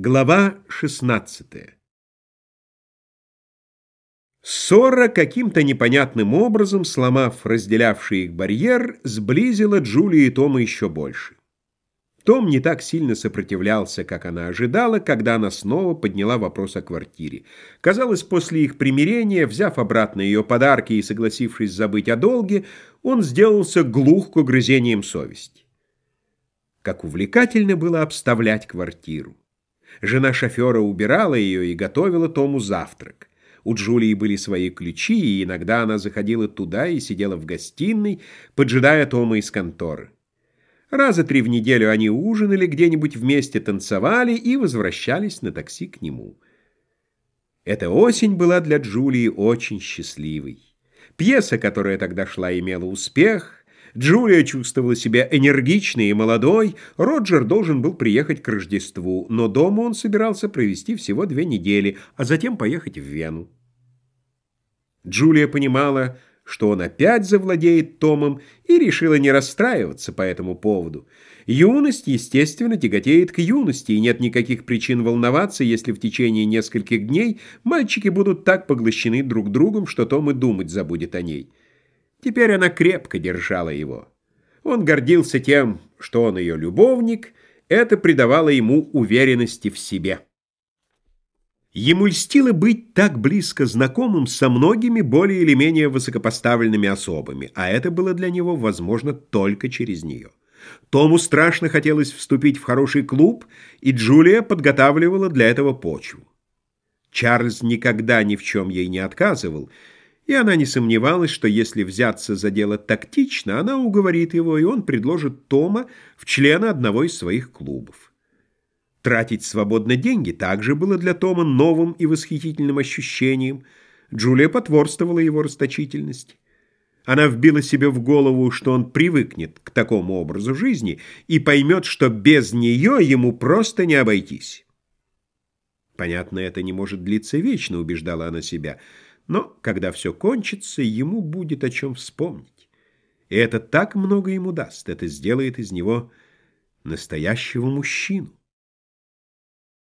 Глава 16 Ссора каким-то непонятным образом, сломав разделявший их барьер, сблизила Джулию и Тома еще больше. Том не так сильно сопротивлялся, как она ожидала, когда она снова подняла вопрос о квартире. Казалось, после их примирения, взяв обратно ее подарки и согласившись забыть о долге, он сделался глух к угрызениям совести. Как увлекательно было обставлять квартиру. Жена шофера убирала ее и готовила Тому завтрак. У Джулии были свои ключи, и иногда она заходила туда и сидела в гостиной, поджидая Тома из конторы. Раза три в неделю они ужинали, где-нибудь вместе танцевали и возвращались на такси к нему. Эта осень была для Джулии очень счастливой. Пьеса, которая тогда шла, имела успех, Джулия чувствовала себя энергичной и молодой, Роджер должен был приехать к Рождеству, но дома он собирался провести всего две недели, а затем поехать в Вену. Джулия понимала, что он опять завладеет Томом, и решила не расстраиваться по этому поводу. Юность, естественно, тяготеет к юности, и нет никаких причин волноваться, если в течение нескольких дней мальчики будут так поглощены друг другом, что Том и думать забудет о ней. Теперь она крепко держала его. Он гордился тем, что он ее любовник, это придавало ему уверенности в себе. Ему льстило быть так близко знакомым со многими более или менее высокопоставленными особами, а это было для него возможно только через нее. Тому страшно хотелось вступить в хороший клуб, и Джулия подготавливала для этого почву. Чарльз никогда ни в чем ей не отказывал — и она не сомневалась, что если взяться за дело тактично, она уговорит его, и он предложит Тома в члена одного из своих клубов. Тратить свободно деньги также было для Тома новым и восхитительным ощущением. Джулия потворствовала его расточительности. Она вбила себе в голову, что он привыкнет к такому образу жизни и поймет, что без нее ему просто не обойтись. Понятно, это не может длиться вечно, убеждала она себя, — но когда все кончится, ему будет о чем вспомнить. И это так много ему даст, это сделает из него настоящего мужчину.